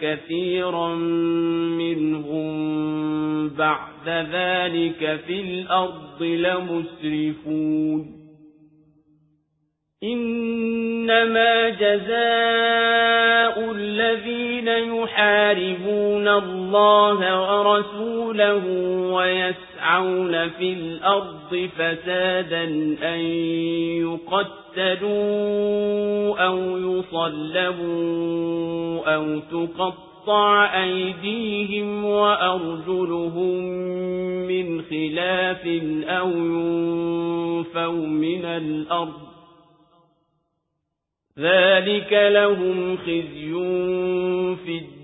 كثيرا منهم بعد ذلك في الأرض لمسرفون إنما جزاء الذين يحاربون الله ورسوله ويسعون في الأرض فسادا أن يقتلوا أو يصلبوا أو تقطع أيديهم وأرجلهم من خلاف أو ينفوا من الأرض. ذلك لهم خزي في الدنيا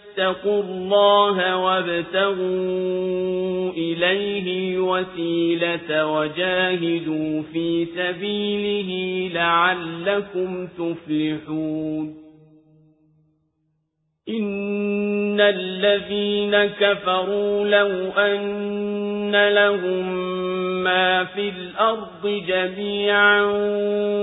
اتقوا الله وابتغوا إليه وسيلة وجاهدوا في سبيله لعلكم تفلحون. إن الذين كفروا لو أن لهم ما في الأرض جميعا